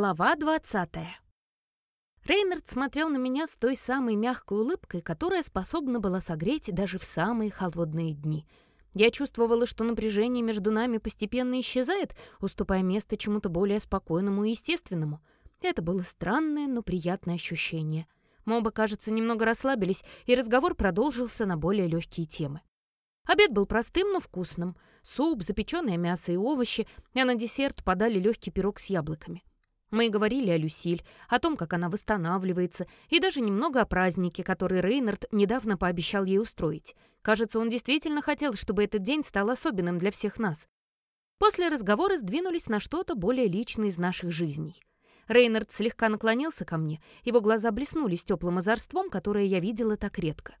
Глава 20 Рейнард смотрел на меня с той самой мягкой улыбкой, которая способна была согреть даже в самые холодные дни. Я чувствовала, что напряжение между нами постепенно исчезает, уступая место чему-то более спокойному и естественному. Это было странное, но приятное ощущение. Мы оба, кажется, немного расслабились, и разговор продолжился на более легкие темы. Обед был простым, но вкусным. Суп, запеченное мясо и овощи, а на десерт подали легкий пирог с яблоками. Мы говорили о Люсиль, о том, как она восстанавливается, и даже немного о празднике, который Рейнард недавно пообещал ей устроить. Кажется, он действительно хотел, чтобы этот день стал особенным для всех нас. После разговора сдвинулись на что-то более личное из наших жизней. Рейнард слегка наклонился ко мне, его глаза блеснули с теплым озорством, которое я видела так редко.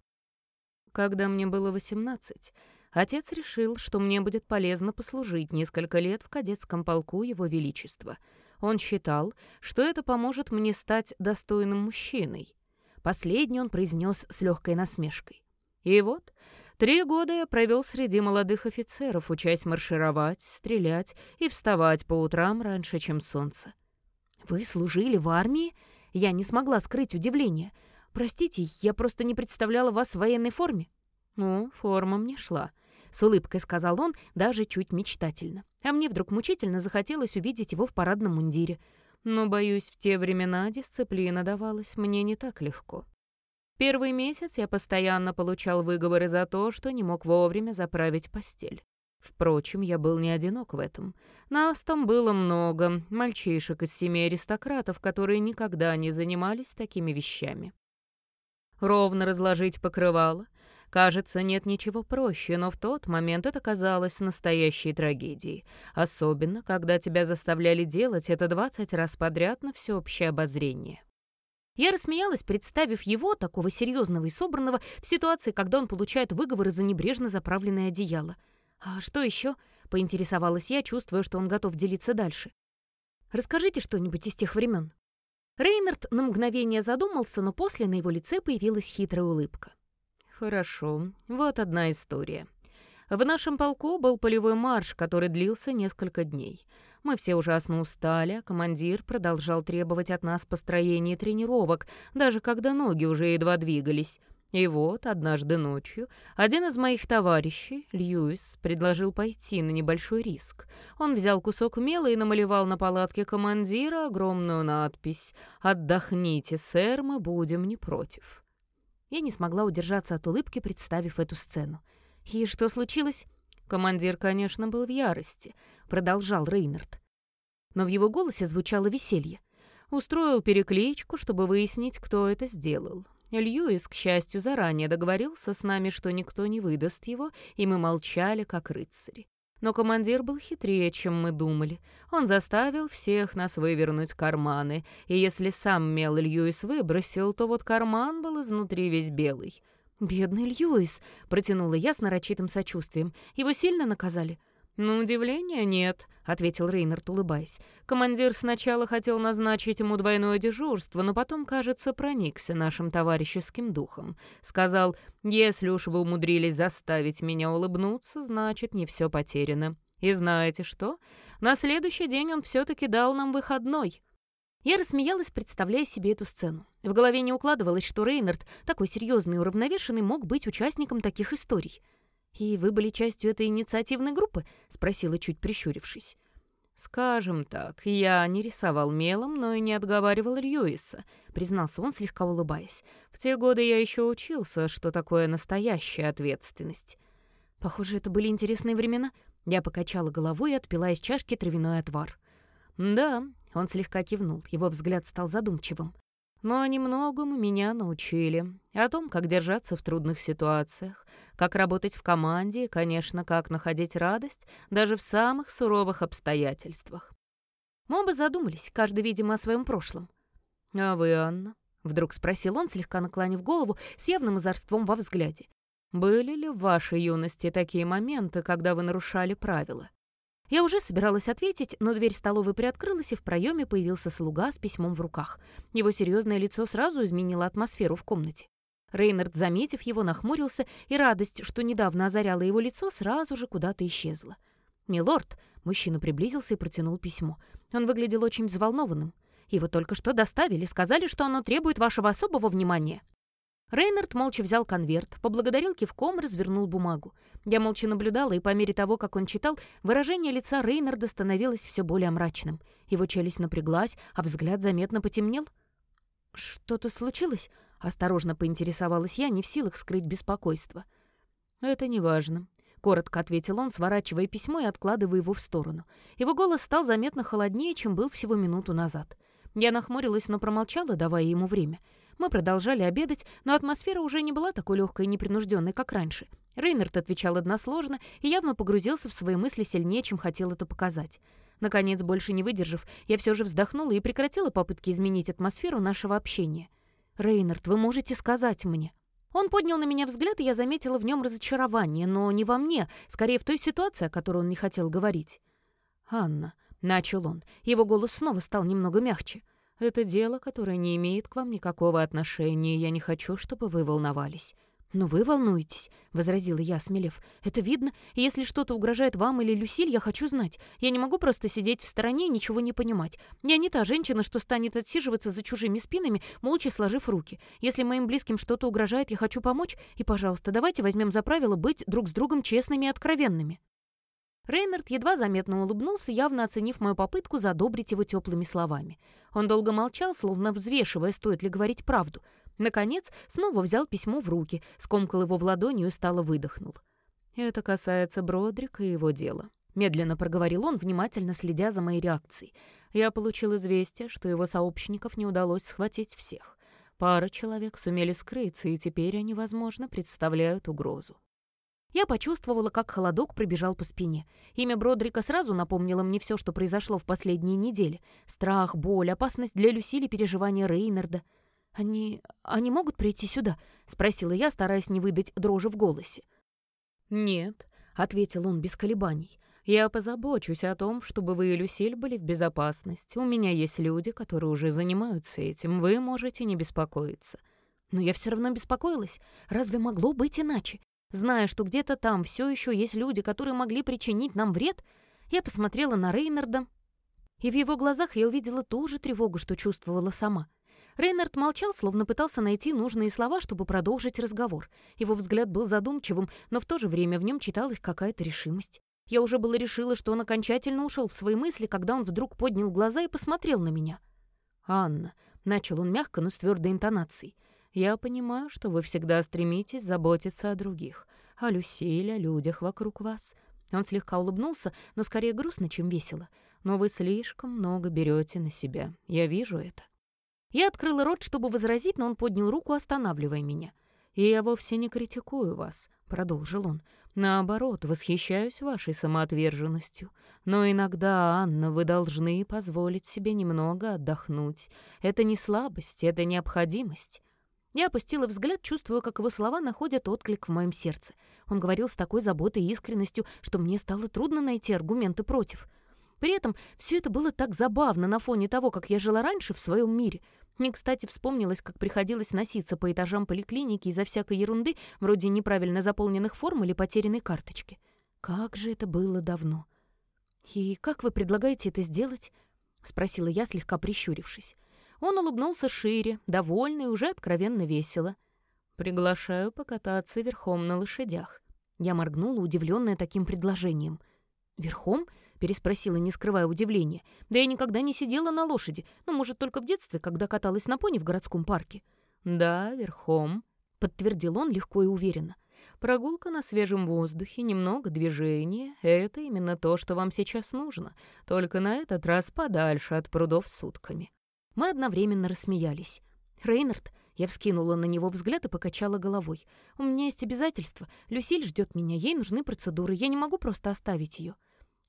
Когда мне было восемнадцать, отец решил, что мне будет полезно послужить несколько лет в кадетском полку Его Величества — он считал, что это поможет мне стать достойным мужчиной. Последний он произнес с легкой насмешкой. И вот, три года я провел среди молодых офицеров, учась маршировать, стрелять и вставать по утрам раньше, чем солнце. «Вы служили в армии?» Я не смогла скрыть удивление. «Простите, я просто не представляла вас в военной форме». «Ну, форма мне шла. — с улыбкой сказал он, даже чуть мечтательно. А мне вдруг мучительно захотелось увидеть его в парадном мундире. Но, боюсь, в те времена дисциплина давалась мне не так легко. Первый месяц я постоянно получал выговоры за то, что не мог вовремя заправить постель. Впрочем, я был не одинок в этом. Нас там было много, мальчишек из семей аристократов, которые никогда не занимались такими вещами. Ровно разложить покрывало — Кажется, нет ничего проще, но в тот момент это казалось настоящей трагедией. Особенно, когда тебя заставляли делать это 20 раз подряд на всеобщее обозрение. Я рассмеялась, представив его, такого серьезного и собранного, в ситуации, когда он получает выговоры за небрежно заправленное одеяло. «А что еще?» — поинтересовалась я, чувствуя, что он готов делиться дальше. «Расскажите что-нибудь из тех времен». Рейнард на мгновение задумался, но после на его лице появилась хитрая улыбка. Хорошо, вот одна история. В нашем полку был полевой марш, который длился несколько дней. Мы все ужасно устали, а командир продолжал требовать от нас построения тренировок, даже когда ноги уже едва двигались. И вот, однажды ночью, один из моих товарищей, Льюис, предложил пойти на небольшой риск. Он взял кусок мела и намалевал на палатке командира огромную надпись «Отдохните, сэр, мы будем не против». Я не смогла удержаться от улыбки, представив эту сцену. «И что случилось?» «Командир, конечно, был в ярости», — продолжал Рейнард. Но в его голосе звучало веселье. Устроил перекличку, чтобы выяснить, кто это сделал. Льюис, к счастью, заранее договорился с нами, что никто не выдаст его, и мы молчали, как рыцари. Но командир был хитрее, чем мы думали. Он заставил всех нас вывернуть карманы, и если сам мел Льюис выбросил, то вот карман был изнутри весь белый. «Бедный Льюис!» — протянула я с нарочитым сочувствием. «Его сильно наказали?» «На удивление нет», — ответил Рейнард, улыбаясь. «Командир сначала хотел назначить ему двойное дежурство, но потом, кажется, проникся нашим товарищеским духом. Сказал, если уж вы умудрились заставить меня улыбнуться, значит, не все потеряно. И знаете что? На следующий день он все-таки дал нам выходной». Я рассмеялась, представляя себе эту сцену. В голове не укладывалось, что Рейнард, такой серьезный и уравновешенный, мог быть участником таких историй. «И вы были частью этой инициативной группы?» — спросила, чуть прищурившись. «Скажем так, я не рисовал мелом, но и не отговаривал Льюиса», — признался он, слегка улыбаясь. «В те годы я еще учился, что такое настоящая ответственность». «Похоже, это были интересные времена». Я покачала головой и отпила из чашки травяной отвар. «Да», — он слегка кивнул, его взгляд стал задумчивым. Но они многому меня научили. О том, как держаться в трудных ситуациях, как работать в команде и, конечно, как находить радость даже в самых суровых обстоятельствах. Мы оба задумались, каждый, видимо, о своем прошлом. «А вы, Анна?» — вдруг спросил он, слегка наклонив голову, с явным озорством во взгляде. «Были ли в вашей юности такие моменты, когда вы нарушали правила?» Я уже собиралась ответить, но дверь столовой приоткрылась, и в проеме появился слуга с письмом в руках. Его серьезное лицо сразу изменило атмосферу в комнате. Рейнард, заметив его, нахмурился, и радость, что недавно озаряла его лицо, сразу же куда-то исчезла. «Милорд!» — мужчина приблизился и протянул письмо. Он выглядел очень взволнованным. Его только что доставили, сказали, что оно требует вашего особого внимания». Рейнард молча взял конверт, поблагодарил кивком, развернул бумагу. Я молча наблюдала, и по мере того, как он читал, выражение лица Рейнарда становилось все более мрачным. Его челюсть напряглась, а взгляд заметно потемнел. «Что-то случилось?» — осторожно поинтересовалась я, не в силах скрыть беспокойство. «Это неважно», — коротко ответил он, сворачивая письмо и откладывая его в сторону. Его голос стал заметно холоднее, чем был всего минуту назад. Я нахмурилась, но промолчала, давая ему время — мы продолжали обедать, но атмосфера уже не была такой легкой и непринужденной, как раньше. Рейнард отвечал односложно и явно погрузился в свои мысли сильнее, чем хотел это показать. Наконец, больше не выдержав, я все же вздохнула и прекратила попытки изменить атмосферу нашего общения. «Рейнард, вы можете сказать мне?» Он поднял на меня взгляд, и я заметила в нем разочарование, но не во мне, скорее в той ситуации, о которой он не хотел говорить. «Анна», — начал он, его голос снова стал немного мягче, — это дело, которое не имеет к вам никакого отношения, я не хочу, чтобы вы волновались». «Но вы волнуетесь», — возразила я, смелев. «Это видно. Если что-то угрожает вам или Люсиль, я хочу знать. Я не могу просто сидеть в стороне и ничего не понимать. Я не та женщина, что станет отсиживаться за чужими спинами, молча сложив руки. Если моим близким что-то угрожает, я хочу помочь. И, пожалуйста, давайте возьмем за правило быть друг с другом честными и откровенными». Рейнард едва заметно улыбнулся, явно оценив мою попытку задобрить его теплыми словами. Он долго молчал, словно взвешивая, стоит ли говорить правду. Наконец, снова взял письмо в руки, скомкал его в ладони и устало выдохнул. «Это касается Бродрика и его дела», — медленно проговорил он, внимательно следя за моей реакцией. «Я получил известие, что его сообщников не удалось схватить всех. Пара человек сумели скрыться, и теперь они, возможно, представляют угрозу. Я почувствовала, как холодок пробежал по спине. Имя Бродрика сразу напомнило мне все, что произошло в последние недели. Страх, боль, опасность для Люсили, переживания Рейнарда. «Они... они могут прийти сюда?» — спросила я, стараясь не выдать дрожи в голосе. «Нет», — ответил он без колебаний. «Я позабочусь о том, чтобы вы и Люсиль были в безопасности. У меня есть люди, которые уже занимаются этим. Вы можете не беспокоиться». Но я все равно беспокоилась. Разве могло быть иначе? Зная, что где-то там все еще есть люди, которые могли причинить нам вред, я посмотрела на Рейнарда, и в его глазах я увидела ту же тревогу, что чувствовала сама. Рейнард молчал, словно пытался найти нужные слова, чтобы продолжить разговор. Его взгляд был задумчивым, но в то же время в нем читалась какая-то решимость. Я уже было решила, что он окончательно ушел в свои мысли, когда он вдруг поднял глаза и посмотрел на меня. «Анна», — начал он мягко, но с твердой интонацией, — я понимаю, что вы всегда стремитесь заботиться о других, о Люсиле, о людях вокруг вас. Он слегка улыбнулся, но скорее грустно, чем весело. Но вы слишком много берете на себя. Я вижу это. Я открыла рот, чтобы возразить, но он поднял руку, останавливая меня. «И я вовсе не критикую вас», — продолжил он. «Наоборот, восхищаюсь вашей самоотверженностью. Но иногда, Анна, вы должны позволить себе немного отдохнуть. Это не слабость, это необходимость. Я опустила взгляд, чувствуя, как его слова находят отклик в моем сердце. Он говорил с такой заботой и искренностью, что мне стало трудно найти аргументы против. При этом все это было так забавно на фоне того, как я жила раньше в своем мире. Мне, кстати, вспомнилось, как приходилось носиться по этажам поликлиники из-за всякой ерунды, вроде неправильно заполненных форм или потерянной карточки. Как же это было давно. «И как вы предлагаете это сделать?» — спросила я, слегка прищурившись. Он улыбнулся шире, довольный, уже откровенно весело. «Приглашаю покататься верхом на лошадях». Я моргнула, удивленная таким предложением. «Верхом?» — переспросила, не скрывая удивления. «Да я никогда не сидела на лошади, ну, может, только в детстве, когда каталась на пони в городском парке». «Да, верхом», — подтвердил он легко и уверенно. Прогулка на свежем воздухе, немного движения — это именно то, что вам сейчас нужно, только на этот раз подальше от прудов с сутками. Мы одновременно рассмеялись. «Рейнард?» Я вскинула на него взгляд и покачала головой. «У меня есть обязательства. Люсиль ждет меня, ей нужны процедуры. Я не могу просто оставить ее».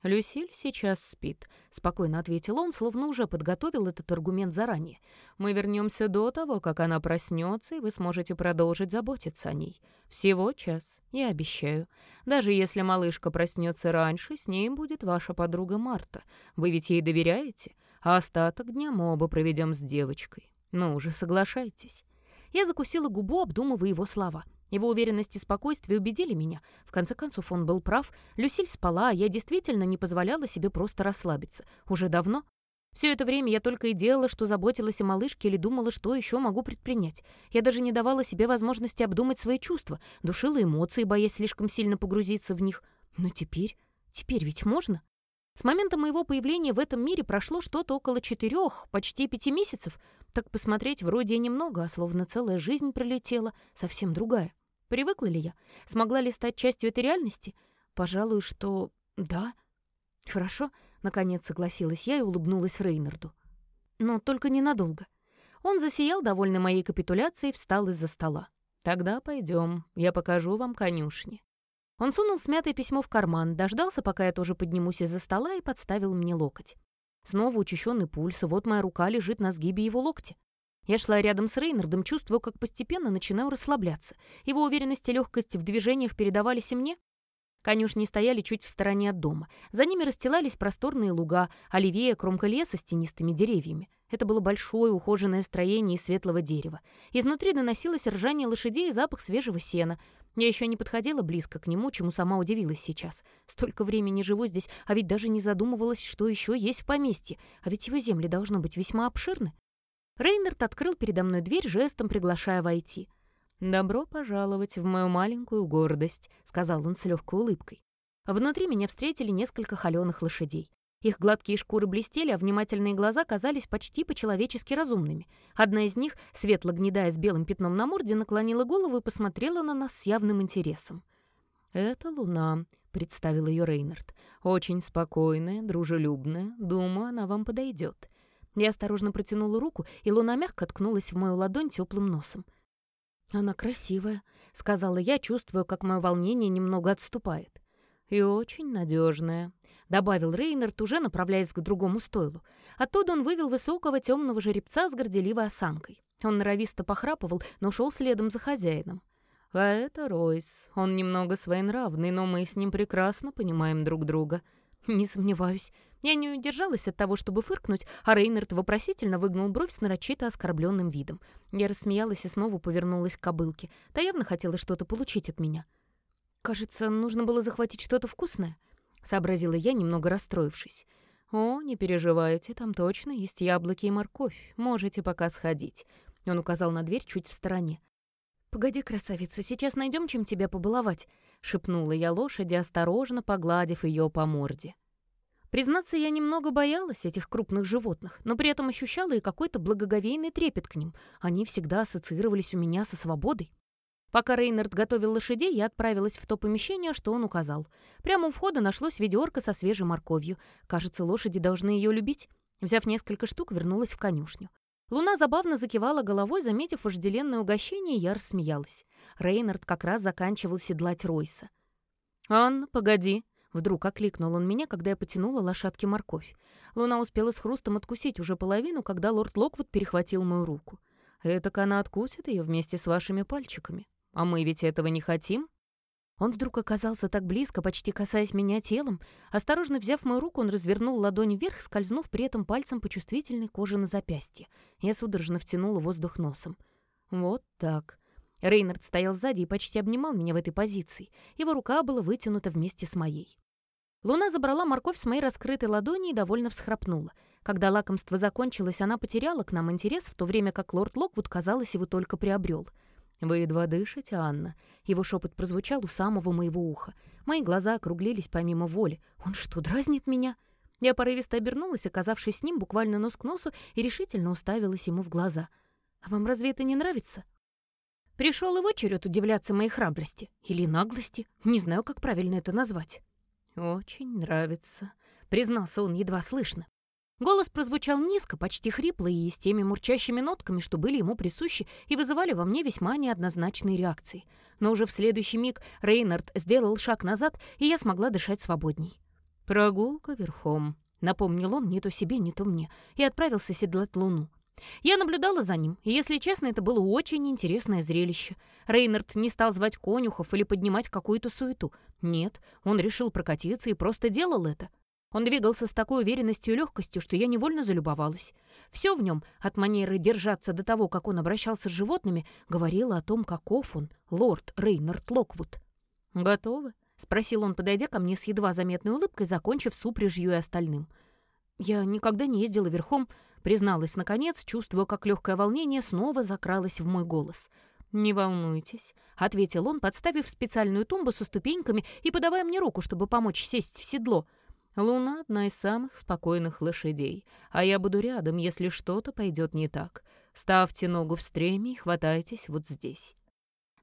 «Люсиль сейчас спит», — спокойно ответил он, словно уже подготовил этот аргумент заранее. «Мы вернемся до того, как она проснется, и вы сможете продолжить заботиться о ней. Всего час, я обещаю. Даже если малышка проснется раньше, с ней будет ваша подруга Марта. Вы ведь ей доверяете? А остаток дня мы оба проведем с девочкой. Ну уже соглашайтесь». Я закусила губу, обдумывая его слова. Его уверенность и спокойствие убедили меня. В конце концов, он был прав. Люсиль спала, а я действительно не позволяла себе просто расслабиться. Уже давно. Все это время я только и делала, что заботилась о малышке или думала, что еще могу предпринять. Я даже не давала себе возможности обдумать свои чувства, душила эмоции, боясь слишком сильно погрузиться в них. Но теперь... Теперь ведь можно? С момента моего появления в этом мире прошло что-то около четырех, почти пяти месяцев. Так посмотреть вроде и немного, а словно целая жизнь пролетела, совсем другая. Привыкла ли я? Смогла ли стать частью этой реальности? Пожалуй, что да. Хорошо, наконец согласилась я и улыбнулась Рейнарду. Но только ненадолго. Он засиял, довольный моей капитуляцией, встал из-за стола. «Тогда пойдем, я покажу вам конюшни». Он сунул смятое письмо в карман, дождался, пока я тоже поднимусь из-за стола, и подставил мне локоть. Снова учащенный пульс, вот моя рука лежит на сгибе его локтя. Я шла рядом с Рейнардом, чувствуя, как постепенно начинаю расслабляться. Его уверенность и легкость в движениях передавались и мне. Конюшни стояли чуть в стороне от дома. За ними расстилались просторные луга, а левее — кромка леса с тенистыми деревьями. Это было большое ухоженное строение из светлого дерева. Изнутри доносилось ржание лошадей и запах свежего сена. Я еще не подходила близко к нему, чему сама удивилась сейчас. Столько времени живу здесь, а ведь даже не задумывалась, что еще есть в поместье. А ведь его земли должно быть весьма обширны. Рейнард открыл передо мной дверь, жестом приглашая войти. «Добро пожаловать в мою маленькую гордость», — сказал он с легкой улыбкой. Внутри меня встретили несколько холеных лошадей. Их гладкие шкуры блестели, а внимательные глаза казались почти по-человечески разумными. Одна из них, светло гнедая с белым пятном на морде, наклонила голову и посмотрела на нас с явным интересом. «Это Луна», — представил ее Рейнард. «Очень спокойная, дружелюбная. Думаю, она вам подойдет». Я осторожно протянула руку, и Луна мягко ткнулась в мою ладонь теплым носом. «Она красивая», — сказала я, чувствуя, как мое волнение немного отступает. «И очень надежная», — добавил Рейнард, уже направляясь к другому стойлу. Оттуда он вывел высокого темного жеребца с горделивой осанкой. Он норовисто похрапывал, но шел следом за хозяином. «А это Ройс. Он немного своенравный, но мы с ним прекрасно понимаем друг друга». «Не сомневаюсь». Я не удержалась от того, чтобы фыркнуть, а Рейнард вопросительно выгнул бровь с нарочито оскорбленным видом. Я рассмеялась и снова повернулась к кобылке. Та явно хотела что-то получить от меня. «Кажется, нужно было захватить что-то вкусное». — сообразила я, немного расстроившись. «О, не переживайте, там точно есть яблоки и морковь. Можете пока сходить». Он указал на дверь чуть в стороне. «Погоди, красавица, сейчас найдем, чем тебя побаловать», — шепнула я лошади, осторожно погладив ее по морде. Признаться, я немного боялась этих крупных животных, но при этом ощущала и какой-то благоговейный трепет к ним. Они всегда ассоциировались у меня со свободой. Пока Рейнард готовил лошадей, я отправилась в то помещение, что он указал. Прямо у входа нашлось ведерко со свежей морковью. Кажется, лошади должны ее любить. Взяв несколько штук, вернулась в конюшню. Луна забавно закивала головой, заметив вожделенное угощение, я рассмеялась. Рейнард как раз заканчивал седлать Ройса. «Анна, погоди!» Вдруг окликнул он меня, когда я потянула лошадке морковь. Луна успела с хрустом откусить уже половину, когда лорд Локвуд перехватил мою руку. «Этак она откусит ее вместе с вашими пальчиками». А мы ведь этого не хотим?» Он вдруг оказался так близко, почти касаясь меня телом. Осторожно взяв мою руку, он развернул ладонь вверх, скользнув при этом пальцем по чувствительной коже на запястье. Я судорожно втянула воздух носом. «Вот так». Рейнард стоял сзади и почти обнимал меня в этой позиции. Его рука была вытянута вместе с моей. Луна забрала морковь с моей раскрытой ладони и довольно всхрапнула. Когда лакомство закончилось, она потеряла к нам интерес, в то время как лорд Локвуд, казалось, его только приобрел — «Вы едва дышите, Анна?» Его шепот прозвучал у самого моего уха. Мои глаза округлились помимо воли. «Он что, дразнит меня?» Я порывисто обернулась, оказавшись с ним буквально нос к носу, и решительно уставилась ему в глаза. «А вам разве это не нравится?» Пришел его черед удивляться моей храбрости. Или наглости. Не знаю, как правильно это назвать. «Очень нравится», — признался он едва слышно. Голос прозвучал низко, почти хрипло и с теми мурчащими нотками, что были ему присущи и вызывали во мне весьма неоднозначные реакции. Но уже в следующий миг Рейнард сделал шаг назад, и я смогла дышать свободней. «Прогулка верхом», — напомнил он не то себе, не то мне, и отправился седлать луну. Я наблюдала за ним, и, если честно, это было очень интересное зрелище. Рейнард не стал звать конюхов или поднимать какую-то суету. Нет, он решил прокатиться и просто делал это. Он двигался с такой уверенностью и легкостью, что я невольно залюбовалась. Все в нем, от манеры держаться до того, как он обращался с животными, говорило о том, каков он, лорд Рейнард Локвуд. «Готовы?» — спросил он, подойдя ко мне с едва заметной улыбкой, закончив с упряжью и остальным. «Я никогда не ездила верхом», — призналась наконец, чувствуя, как легкое волнение снова закралось в мой голос. «Не волнуйтесь», — ответил он, подставив специальную тумбу со ступеньками и подавая мне руку, чтобы помочь сесть в седло. «Луна — одна из самых спокойных лошадей, а я буду рядом, если что-то пойдет не так. Ставьте ногу в стреме и хватайтесь вот здесь».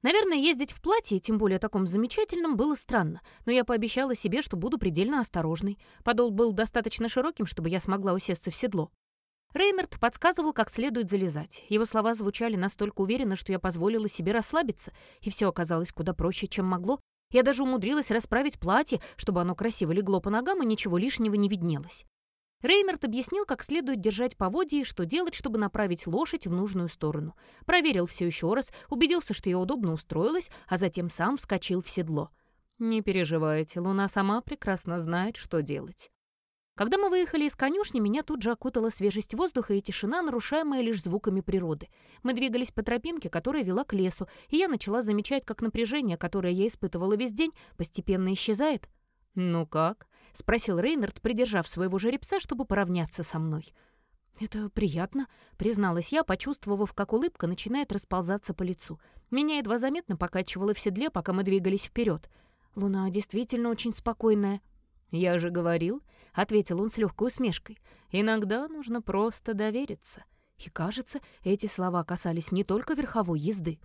Наверное, ездить в платье, тем более таком замечательном, было странно, но я пообещала себе, что буду предельно осторожной. Подол был достаточно широким, чтобы я смогла усесться в седло. Рейнард подсказывал, как следует залезать. Его слова звучали настолько уверенно, что я позволила себе расслабиться, и все оказалось куда проще, чем могло. Я даже умудрилась расправить платье, чтобы оно красиво легло по ногам и ничего лишнего не виднелось. Рейнард объяснил, как следует держать поводья и что делать, чтобы направить лошадь в нужную сторону. Проверил все еще раз, убедился, что я удобно устроилась, а затем сам вскочил в седло. «Не переживайте, Луна сама прекрасно знает, что делать». Когда мы выехали из конюшни, меня тут же окутала свежесть воздуха и тишина, нарушаемая лишь звуками природы. Мы двигались по тропинке, которая вела к лесу, и я начала замечать, как напряжение, которое я испытывала весь день, постепенно исчезает. «Ну как?» — спросил Рейнард, придержав своего жеребца, чтобы поравняться со мной. «Это приятно», — призналась я, почувствовав, как улыбка начинает расползаться по лицу. Меня едва заметно покачивало в седле, пока мы двигались вперед. Луна действительно очень спокойная. «Я же говорил», — ответил он с легкой усмешкой, «иногда нужно просто довериться». И кажется, эти слова касались не только верховой езды.